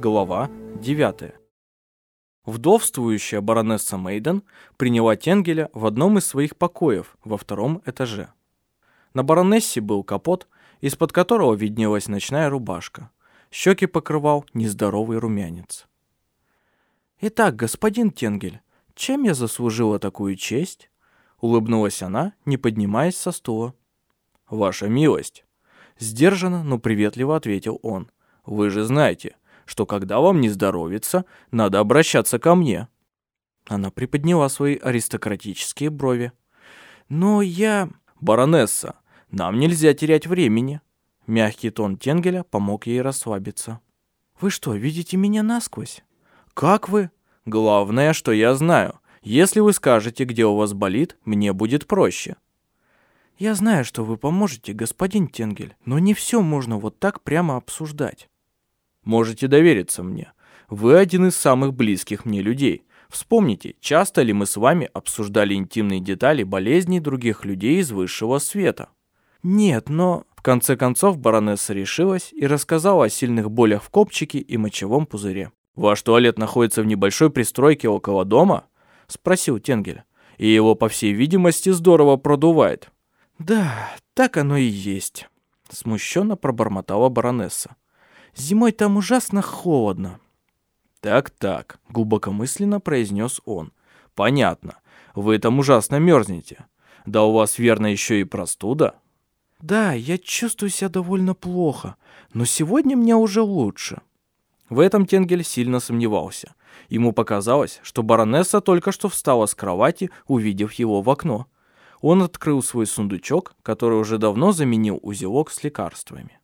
Глава 9. Вдовствующая баронесса Мейден приняла Тенгеля в одном из своих покоев во втором этаже. На баронессе был капот, из-под которого виднелась ночная рубашка. Щеки покрывал нездоровый румянец. «Итак, господин Тенгель, чем я заслужила такую честь?» Улыбнулась она, не поднимаясь со стула. «Ваша милость!» Сдержанно, но приветливо ответил он. «Вы же знаете, что когда вам не здоровится, надо обращаться ко мне». Она приподняла свои аристократические брови. «Но я...» «Баронесса, нам нельзя терять времени». Мягкий тон Тенгеля помог ей расслабиться. «Вы что, видите меня насквозь?» «Как вы?» «Главное, что я знаю. Если вы скажете, где у вас болит, мне будет проще». «Я знаю, что вы поможете, господин Тенгель, но не все можно вот так прямо обсуждать. Можете довериться мне. Вы один из самых близких мне людей. Вспомните, часто ли мы с вами обсуждали интимные детали болезней других людей из высшего света? Нет, но... В конце концов баронесса решилась и рассказала о сильных болях в копчике и мочевом пузыре. «Ваш туалет находится в небольшой пристройке около дома?» — спросил Тенгель. «И его, по всей видимости, здорово продувает». «Да, так оно и есть», — смущенно пробормотала баронесса. Зимой там ужасно холодно». «Так-так», — глубокомысленно произнес он. «Понятно. Вы там ужасно мерзнете. Да у вас, верно, еще и простуда?» «Да, я чувствую себя довольно плохо, но сегодня мне уже лучше». В этом Тенгель сильно сомневался. Ему показалось, что баронесса только что встала с кровати, увидев его в окно. Он открыл свой сундучок, который уже давно заменил узелок с лекарствами.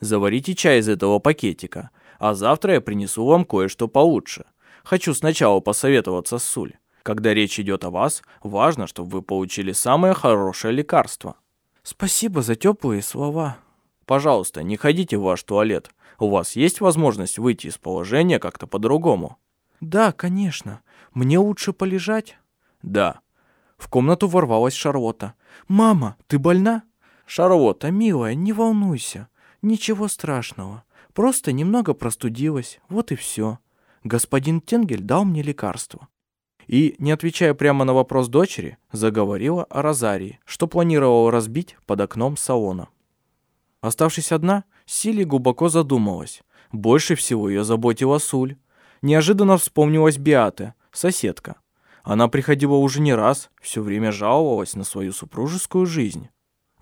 Заварите чай из этого пакетика, а завтра я принесу вам кое-что получше. Хочу сначала посоветоваться с Суль. Когда речь идет о вас, важно, чтобы вы получили самое хорошее лекарство. Спасибо за теплые слова. Пожалуйста, не ходите в ваш туалет. У вас есть возможность выйти из положения как-то по-другому? Да, конечно. Мне лучше полежать? Да. В комнату ворвалась Шарлотта. «Мама, ты больна?» «Шарлотта, милая, не волнуйся. «Ничего страшного. Просто немного простудилась. Вот и все. Господин Тенгель дал мне лекарство». И, не отвечая прямо на вопрос дочери, заговорила о розарии, что планировала разбить под окном салона. Оставшись одна, Сили глубоко задумалась. Больше всего ее заботила Суль. Неожиданно вспомнилась Биате, соседка. Она приходила уже не раз, все время жаловалась на свою супружескую жизнь.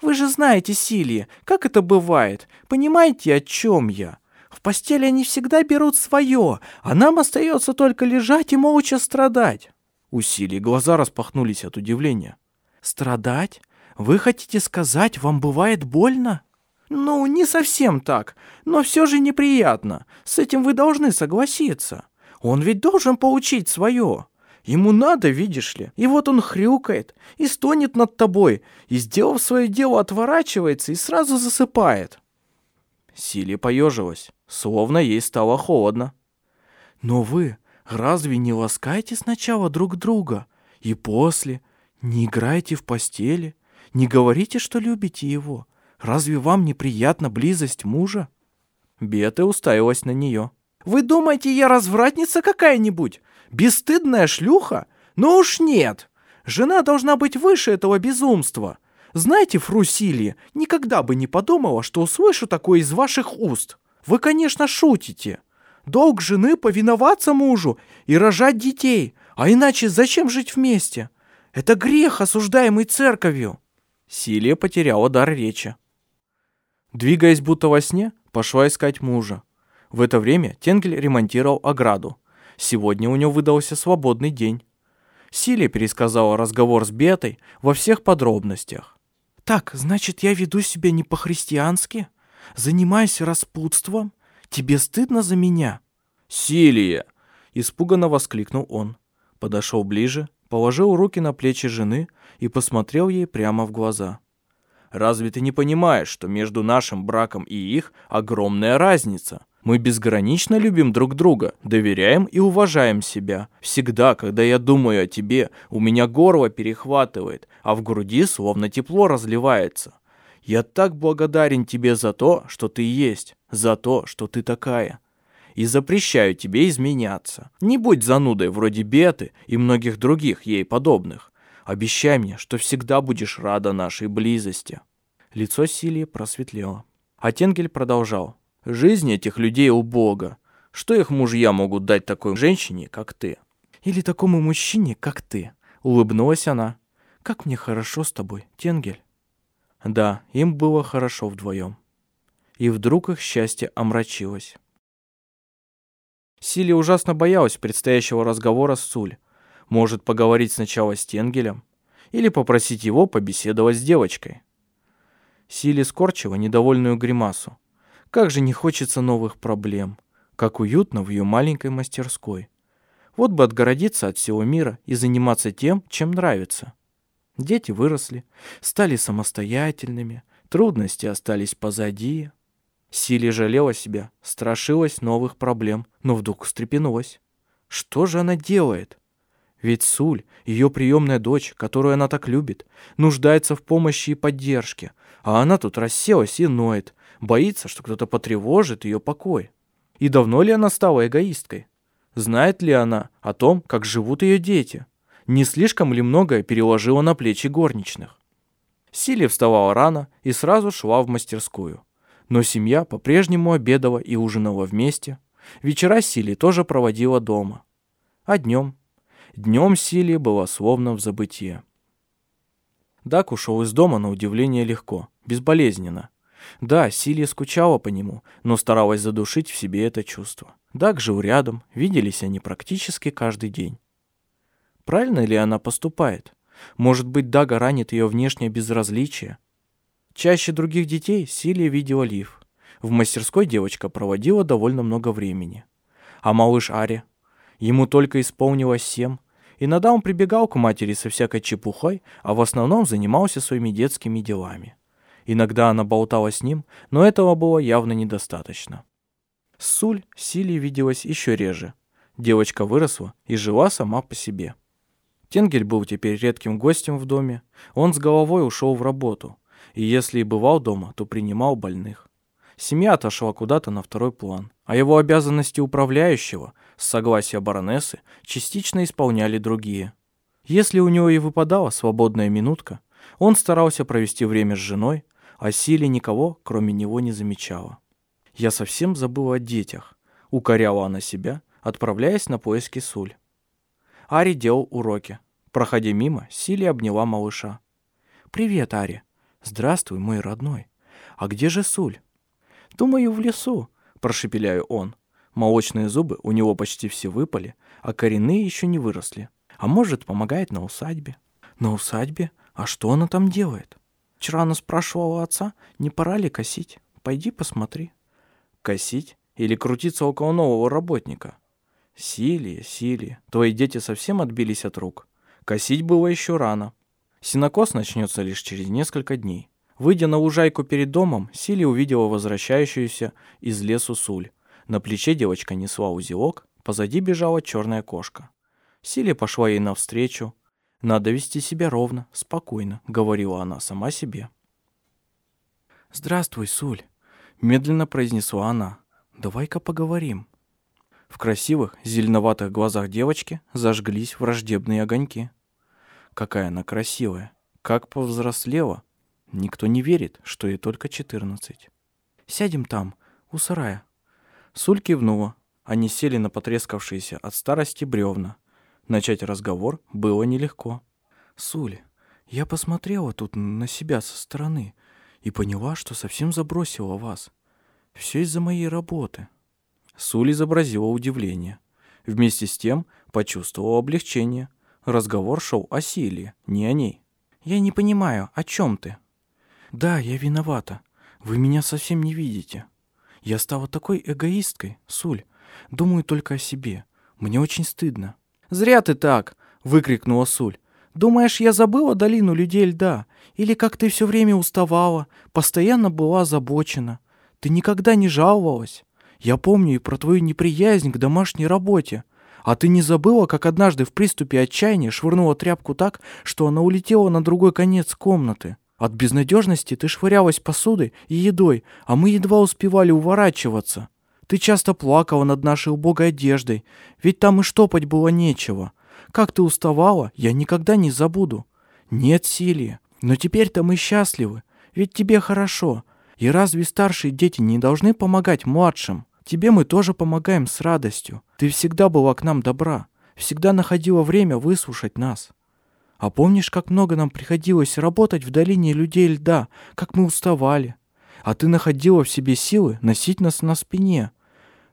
Вы же знаете, Силия, как это бывает. Понимаете, о чем я? В постели они всегда берут свое, а нам остается только лежать и молча страдать. У Силии глаза распахнулись от удивления. Страдать? Вы хотите сказать, вам бывает больно? Ну, не совсем так, но все же неприятно. С этим вы должны согласиться. Он ведь должен получить свое. Ему надо, видишь ли. И вот он хрюкает и стонет над тобой, и, сделав свое дело, отворачивается и сразу засыпает. Силе поежилась, словно ей стало холодно. Но вы разве не ласкаете сначала друг друга и после? Не играете в постели? Не говорите, что любите его? Разве вам неприятна близость мужа? Бета уставилась на нее. «Вы думаете, я развратница какая-нибудь? Бесстыдная шлюха? Ну уж нет. Жена должна быть выше этого безумства. Знаете, Фрусили, никогда бы не подумала, что услышу такое из ваших уст. Вы, конечно, шутите. Долг жены повиноваться мужу и рожать детей. А иначе зачем жить вместе? Это грех, осуждаемый церковью. Силия потеряла дар речи. Двигаясь будто во сне, пошла искать мужа. В это время Тенгель ремонтировал ограду. Сегодня у него выдался свободный день. Силия пересказала разговор с Бетой во всех подробностях. «Так, значит, я веду себя не по-христиански? Занимаюсь распутством? Тебе стыдно за меня?» «Силия!» — испуганно воскликнул он. Подошел ближе, положил руки на плечи жены и посмотрел ей прямо в глаза. «Разве ты не понимаешь, что между нашим браком и их огромная разница?» Мы безгранично любим друг друга, доверяем и уважаем себя. Всегда, когда я думаю о тебе, у меня горло перехватывает, а в груди словно тепло разливается. Я так благодарен тебе за то, что ты есть, за то, что ты такая. И запрещаю тебе изменяться. Не будь занудой вроде Беты и многих других ей подобных. Обещай мне, что всегда будешь рада нашей близости». Лицо Силии просветлело. А Тенгель продолжал. «Жизнь этих людей у Бога. Что их мужья могут дать такой женщине, как ты?» «Или такому мужчине, как ты?» Улыбнулась она. «Как мне хорошо с тобой, Тенгель». Да, им было хорошо вдвоем. И вдруг их счастье омрачилось. Силия ужасно боялась предстоящего разговора с Суль. Может, поговорить сначала с Тенгелем? Или попросить его побеседовать с девочкой? Силе скорчила недовольную гримасу. Как же не хочется новых проблем. Как уютно в ее маленькой мастерской. Вот бы отгородиться от всего мира и заниматься тем, чем нравится. Дети выросли, стали самостоятельными, трудности остались позади. Силе жалела себя, страшилась новых проблем, но вдруг встрепенулась. Что же она делает? Ведь Суль, ее приемная дочь, которую она так любит, нуждается в помощи и поддержке, а она тут расселась и ноет, боится, что кто-то потревожит ее покой. И давно ли она стала эгоисткой? Знает ли она о том, как живут ее дети? Не слишком ли многое переложила на плечи горничных? Силия вставала рано и сразу шла в мастерскую. Но семья по-прежнему обедала и ужинала вместе. Вечера Сили тоже проводила дома. А днем Днем Силия была словно в забытье. Дак ушел из дома на удивление легко, безболезненно. Да, Силия скучала по нему, но старалась задушить в себе это чувство. Дак жил рядом, виделись они практически каждый день. Правильно ли она поступает? Может быть, Дага ранит ее внешнее безразличие? Чаще других детей Силия видела Лив. В мастерской девочка проводила довольно много времени. А малыш Ари? Ему только исполнилось семь, Иногда он прибегал к матери со всякой чепухой, а в основном занимался своими детскими делами. Иногда она болтала с ним, но этого было явно недостаточно. Суль Силе виделась еще реже. Девочка выросла и жила сама по себе. Тенгель был теперь редким гостем в доме. Он с головой ушел в работу. И если и бывал дома, то принимал больных. Семья отошла куда-то на второй план. А его обязанности управляющего – с согласия баронессы, частично исполняли другие. Если у него и выпадала свободная минутка, он старался провести время с женой, а Силе никого, кроме него, не замечала. «Я совсем забыла о детях», — укоряла она себя, отправляясь на поиски Суль. Ари делал уроки. Проходя мимо, Силе обняла малыша. «Привет, Ари. Здравствуй, мой родной. А где же Суль?» «Думаю, в лесу», — прошепеляю он. Молочные зубы у него почти все выпали, а коренные еще не выросли. А может, помогает на усадьбе. На усадьбе? А что она там делает? Вчера она спрашивала отца, не пора ли косить. Пойди посмотри. Косить? Или крутиться около нового работника? Силия, Силия, твои дети совсем отбились от рук. Косить было еще рано. Синокос начнется лишь через несколько дней. Выйдя на лужайку перед домом, Силия увидела возвращающуюся из лесу Суль. На плече девочка несла узелок, позади бежала черная кошка. Силе пошла ей навстречу. «Надо вести себя ровно, спокойно», — говорила она сама себе. «Здравствуй, Суль», — медленно произнесла она. «Давай-ка поговорим». В красивых, зеленоватых глазах девочки зажглись враждебные огоньки. Какая она красивая, как повзрослела. Никто не верит, что ей только четырнадцать. «Сядем там, у сарая», Суль кивнула. Они сели на потрескавшиеся от старости бревна. Начать разговор было нелегко. «Суль, я посмотрела тут на себя со стороны и поняла, что совсем забросила вас. Все из-за моей работы». Суль изобразила удивление. Вместе с тем почувствовала облегчение. Разговор шел о Силе, не о ней. «Я не понимаю, о чем ты?» «Да, я виновата. Вы меня совсем не видите». Я стала такой эгоисткой, Суль. Думаю только о себе. Мне очень стыдно». «Зря ты так!» — выкрикнула Суль. «Думаешь, я забыла долину людей льда? Или как ты все время уставала, постоянно была озабочена? Ты никогда не жаловалась? Я помню и про твою неприязнь к домашней работе. А ты не забыла, как однажды в приступе отчаяния швырнула тряпку так, что она улетела на другой конец комнаты? От безнадежности ты швырялась посудой и едой, а мы едва успевали уворачиваться. Ты часто плакала над нашей убогой одеждой, ведь там и штопать было нечего. Как ты уставала, я никогда не забуду. Нет, Силия, но теперь-то мы счастливы, ведь тебе хорошо. И разве старшие дети не должны помогать младшим? Тебе мы тоже помогаем с радостью. Ты всегда была к нам добра, всегда находила время выслушать нас. А помнишь, как много нам приходилось работать в долине людей льда, как мы уставали? А ты находила в себе силы носить нас на спине.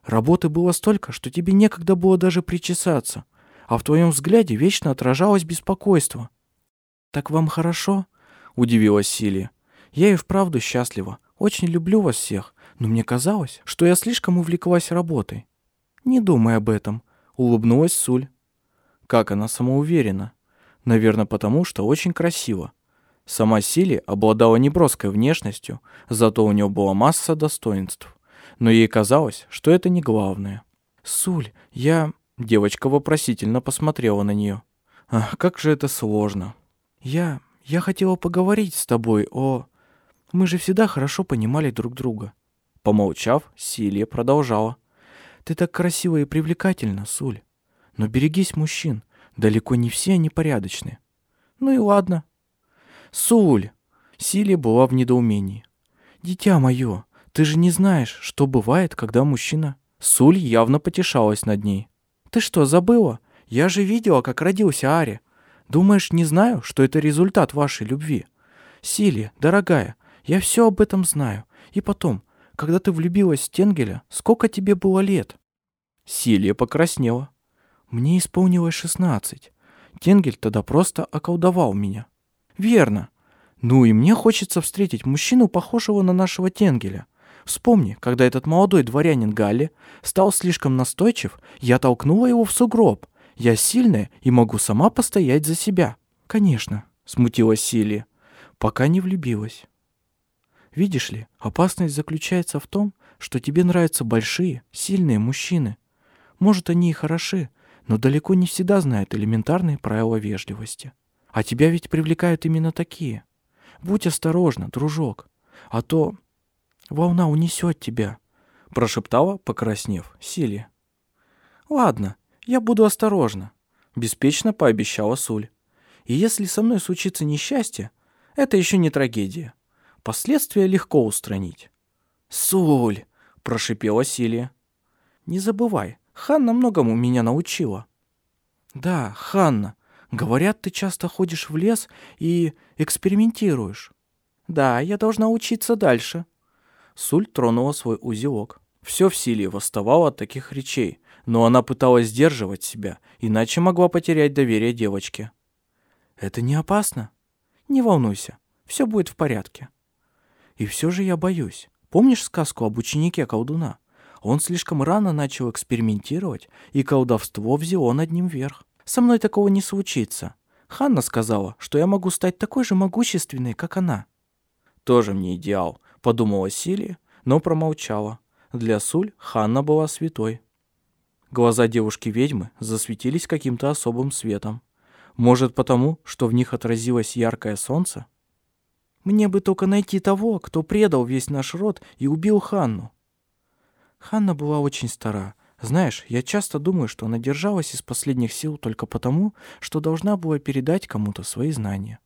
Работы было столько, что тебе некогда было даже причесаться, а в твоем взгляде вечно отражалось беспокойство. «Так вам хорошо?» — удивилась Силия. «Я и вправду счастлива. Очень люблю вас всех, но мне казалось, что я слишком увлеклась работой». «Не думай об этом», — улыбнулась Суль. Как она самоуверена. Наверное, потому что очень красиво. Сама Сили обладала неброской внешностью, зато у нее была масса достоинств. Но ей казалось, что это не главное. «Суль, я...» Девочка вопросительно посмотрела на нее. «Ах, как же это сложно!» «Я... я хотела поговорить с тобой о... Мы же всегда хорошо понимали друг друга». Помолчав, Силия продолжала. «Ты так красива и привлекательна, Суль. Но берегись мужчин. Далеко не все они порядочны. Ну и ладно. Суль. Силия была в недоумении. Дитя мое, ты же не знаешь, что бывает, когда мужчина... Суль явно потешалась над ней. Ты что, забыла? Я же видела, как родился Ари. Думаешь, не знаю, что это результат вашей любви? Силия, дорогая, я все об этом знаю. И потом, когда ты влюбилась в Тенгеля, сколько тебе было лет? Силия покраснела. Мне исполнилось шестнадцать. Тенгель тогда просто околдовал меня. Верно. Ну и мне хочется встретить мужчину, похожего на нашего Тенгеля. Вспомни, когда этот молодой дворянин Галли стал слишком настойчив, я толкнула его в сугроб. Я сильная и могу сама постоять за себя. Конечно, смутилась Силия, пока не влюбилась. Видишь ли, опасность заключается в том, что тебе нравятся большие, сильные мужчины. Может, они и хороши, но далеко не всегда знают элементарные правила вежливости. А тебя ведь привлекают именно такие. Будь осторожна, дружок, а то волна унесет тебя, прошептала, покраснев, Силия. Ладно, я буду осторожна, беспечно пообещала Суль. И если со мной случится несчастье, это еще не трагедия. Последствия легко устранить. Суль, прошипела Силия. Не забывай, Ханна многому меня научила». «Да, Ханна. Говорят, ты часто ходишь в лес и экспериментируешь». «Да, я должна учиться дальше». Суль тронула свой узелок. Все в силе восставало от таких речей, но она пыталась сдерживать себя, иначе могла потерять доверие девочке. «Это не опасно? Не волнуйся, все будет в порядке». «И все же я боюсь. Помнишь сказку об ученике колдуна? Он слишком рано начал экспериментировать, и колдовство взяло над ним верх. Со мной такого не случится. Ханна сказала, что я могу стать такой же могущественной, как она. Тоже мне идеал, подумала Силия, но промолчала. Для Суль Ханна была святой. Глаза девушки-ведьмы засветились каким-то особым светом. Может, потому, что в них отразилось яркое солнце? Мне бы только найти того, кто предал весь наш род и убил Ханну. Ханна была очень стара. Знаешь, я часто думаю, что она держалась из последних сил только потому, что должна была передать кому-то свои знания.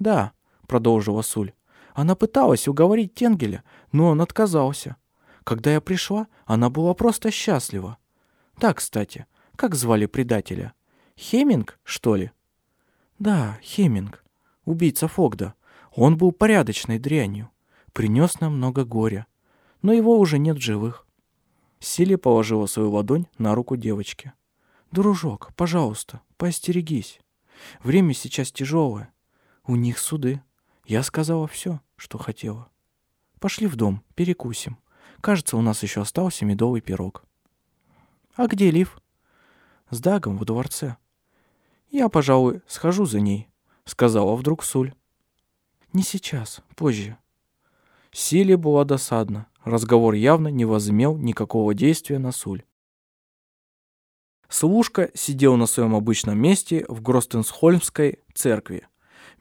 «Да», — продолжила Суль, — «она пыталась уговорить Тенгеля, но он отказался. Когда я пришла, она была просто счастлива. Да, кстати, как звали предателя? Хеминг, что ли?» «Да, Хеминг, убийца Фогда. Он был порядочной дрянью. Принес нам много горя. Но его уже нет в живых. Силия положила свою ладонь на руку девочки. «Дружок, пожалуйста, поостерегись. Время сейчас тяжелое. У них суды. Я сказала все, что хотела. Пошли в дом, перекусим. Кажется, у нас еще остался медовый пирог». «А где Лив?» «С Дагом в дворце». «Я, пожалуй, схожу за ней», — сказала вдруг Суль. «Не сейчас, позже». Силе была досадна. Разговор явно не возымел никакого действия на Суль. Служка сидел на своем обычном месте в Гростенсхольмской церкви.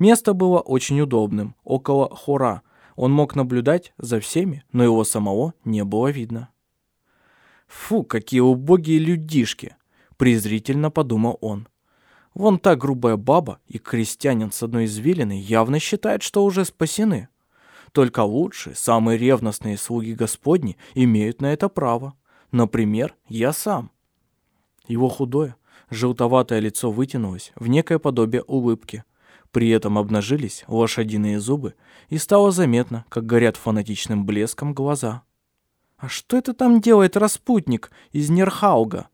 Место было очень удобным, около хора. Он мог наблюдать за всеми, но его самого не было видно. «Фу, какие убогие людишки!» — презрительно подумал он. Вон та грубая баба и крестьянин с одной извилины явно считают, что уже спасены. Только лучшие, самые ревностные слуги Господни имеют на это право. Например, я сам. Его худое, желтоватое лицо вытянулось в некое подобие улыбки. При этом обнажились лошадиные зубы, и стало заметно, как горят фанатичным блеском глаза. «А что это там делает распутник из Нерхауга?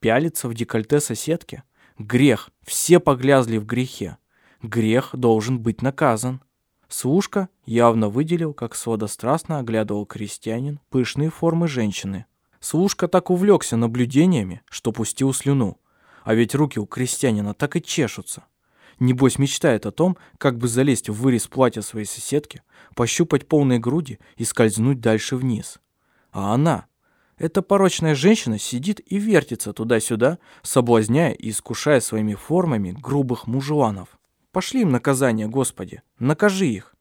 Пялится в декольте соседки?» Грех. Все поглязли в грехе. Грех должен быть наказан. Служка явно выделил, как сводострастно оглядывал крестьянин пышные формы женщины. Служка так увлекся наблюдениями, что пустил слюну. А ведь руки у крестьянина так и чешутся. Небось мечтает о том, как бы залезть в вырез платья своей соседки, пощупать полные груди и скользнуть дальше вниз. А она, эта порочная женщина сидит и вертится туда-сюда, соблазняя и искушая своими формами грубых мужланов. Пошли им наказание, Господи, накажи их.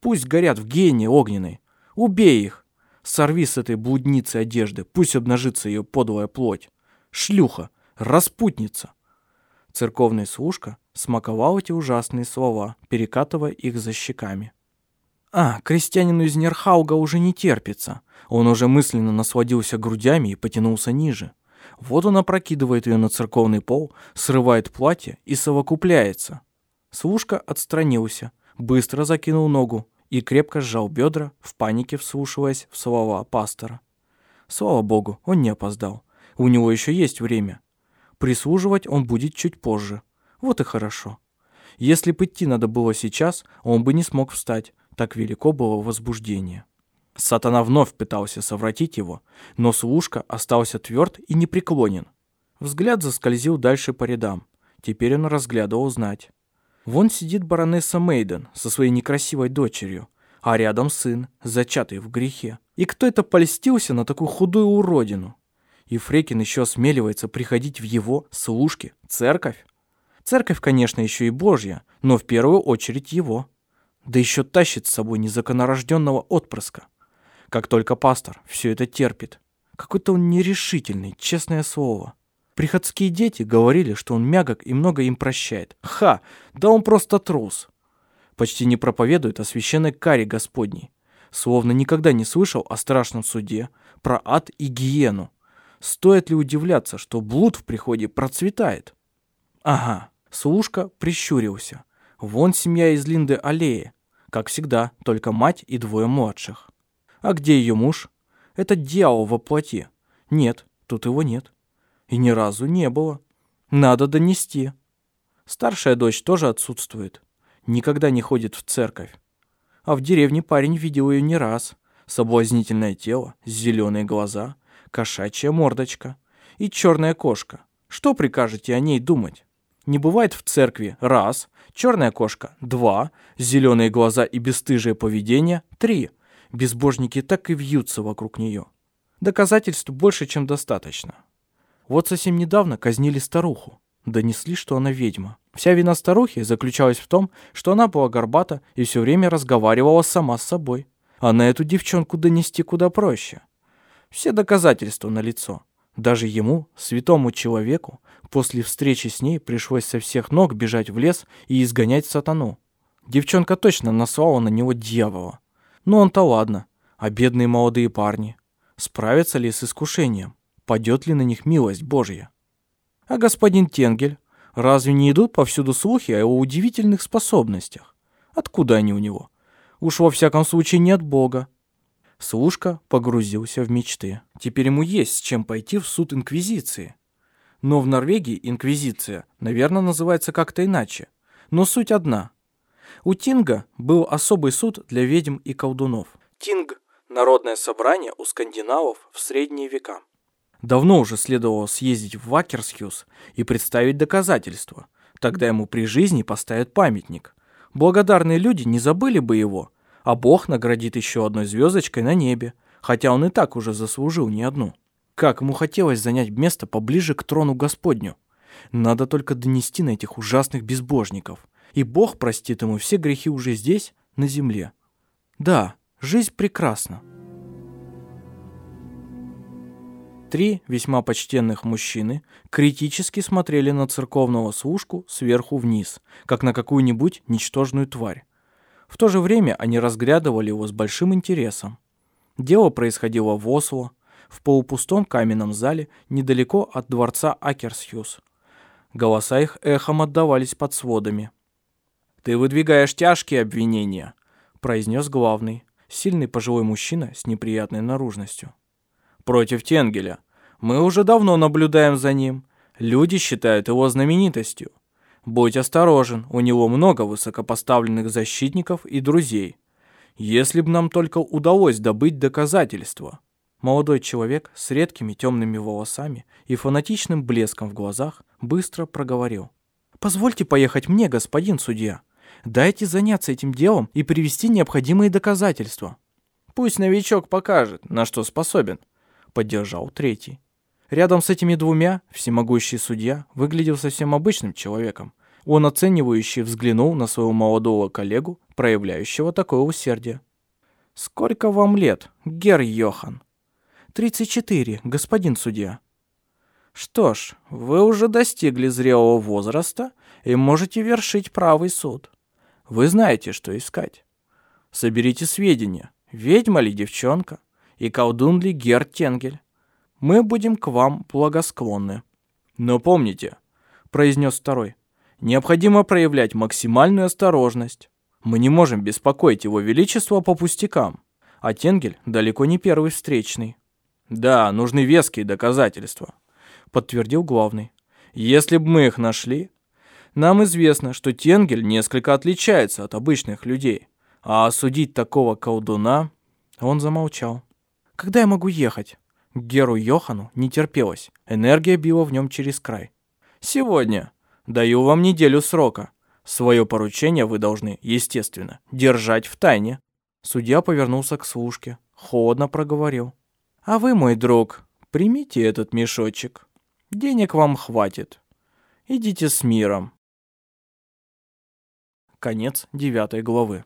Пусть горят в гении огненной. Убей их. Сорви с этой блудницы одежды, пусть обнажится ее подлая плоть. Шлюха, распутница. Церковный служка смаковал эти ужасные слова, перекатывая их за щеками. А, крестьянину из Нерхауга уже не терпится. Он уже мысленно насладился грудями и потянулся ниже. Вот он опрокидывает ее на церковный пол, срывает платье и совокупляется. Слушка отстранился, быстро закинул ногу и крепко сжал бедра, в панике вслушиваясь в слова пастора. Слава богу, он не опоздал. У него еще есть время. Прислуживать он будет чуть позже. Вот и хорошо. Если бы идти надо было сейчас, он бы не смог встать, так велико было возбуждение. Сатана вновь пытался совратить его, но служка остался тверд и непреклонен. Взгляд заскользил дальше по рядам. Теперь он разглядывал знать. Вон сидит баронесса Мейден со своей некрасивой дочерью, а рядом сын, зачатый в грехе. И кто это польстился на такую худую уродину? И Фрекин еще осмеливается приходить в его, служки, церковь. Церковь, конечно, еще и Божья, но в первую очередь его да еще тащит с собой незаконорожденного отпрыска. Как только пастор все это терпит. Какой-то он нерешительный, честное слово. Приходские дети говорили, что он мягок и много им прощает. Ха! Да он просто трус. Почти не проповедует о священной каре Господней. Словно никогда не слышал о страшном суде, про ад и гиену. Стоит ли удивляться, что блуд в приходе процветает? Ага, служка прищурился. Вон семья из Линды Аллеи. Как всегда, только мать и двое младших. А где ее муж? Это дьявол во плоти. Нет, тут его нет. И ни разу не было. Надо донести. Старшая дочь тоже отсутствует. Никогда не ходит в церковь. А в деревне парень видел ее не раз. Соблазнительное тело, зеленые глаза, кошачья мордочка и черная кошка. Что прикажете о ней думать? Не бывает в церкви – раз, черная кошка – два, зеленые глаза и бесстыжее поведение – три. Безбожники так и вьются вокруг нее. Доказательств больше, чем достаточно. Вот совсем недавно казнили старуху. Донесли, что она ведьма. Вся вина старухи заключалась в том, что она была горбата и все время разговаривала сама с собой. А на эту девчонку донести куда проще. Все доказательства налицо. Даже ему, святому человеку, после встречи с ней пришлось со всех ног бежать в лес и изгонять сатану. Девчонка точно наслала на него дьявола. Но он-то ладно, а бедные молодые парни? Справятся ли с искушением? Падет ли на них милость Божья? А господин Тенгель, разве не идут повсюду слухи о его удивительных способностях? Откуда они у него? Уж во всяком случае не от Бога. Слушка погрузился в мечты. Теперь ему есть с чем пойти в суд Инквизиции. Но в Норвегии Инквизиция, наверное, называется как-то иначе. Но суть одна. У Тинга был особый суд для ведьм и колдунов. Тинг – народное собрание у скандинавов в средние века. Давно уже следовало съездить в Вакерсхюз и представить доказательства. Тогда ему при жизни поставят памятник. Благодарные люди не забыли бы его – а Бог наградит еще одной звездочкой на небе, хотя он и так уже заслужил не одну. Как ему хотелось занять место поближе к трону Господню. Надо только донести на этих ужасных безбожников. И Бог простит ему все грехи уже здесь, на земле. Да, жизнь прекрасна. Три весьма почтенных мужчины критически смотрели на церковного служку сверху вниз, как на какую-нибудь ничтожную тварь. В то же время они разглядывали его с большим интересом. Дело происходило в Осло, в полупустом каменном зале недалеко от дворца Акерсхюз. Голоса их эхом отдавались под сводами. «Ты выдвигаешь тяжкие обвинения», — произнес главный, сильный пожилой мужчина с неприятной наружностью против Тенгеля. Мы уже давно наблюдаем за ним. Люди считают его знаменитостью. Будь осторожен, у него много высокопоставленных защитников и друзей. Если бы нам только удалось добыть доказательства. Молодой человек с редкими темными волосами и фанатичным блеском в глазах быстро проговорил. «Позвольте поехать мне, господин судья. Дайте заняться этим делом и привести необходимые доказательства». «Пусть новичок покажет, на что способен», поддержал третий. Рядом с этими двумя всемогущий судья выглядел совсем обычным человеком. Он оценивающе взглянул на своего молодого коллегу, проявляющего такое усердие. «Сколько вам лет, Гер Йохан?» «Тридцать четыре, господин судья». «Что ж, вы уже достигли зрелого возраста и можете вершить правый суд. Вы знаете, что искать. Соберите сведения, ведьма ли девчонка, и колдун ли Герд Тенгель. Мы будем к вам благосклонны. Но помните, произнес второй, необходимо проявлять максимальную осторожность. Мы не можем беспокоить его величество по пустякам, а Тенгель далеко не первый встречный. Да, нужны веские доказательства, подтвердил главный. Если бы мы их нашли, нам известно, что Тенгель несколько отличается от обычных людей, а осудить такого колдуна... Он замолчал. Когда я могу ехать? Геру Йохану не терпелось. Энергия била в нем через край. Сегодня. Даю вам неделю срока. Свое поручение вы должны, естественно, держать в тайне. Судья повернулся к служке. Холодно проговорил. А вы, мой друг, примите этот мешочек. Денег вам хватит. Идите с миром. Конец девятой главы.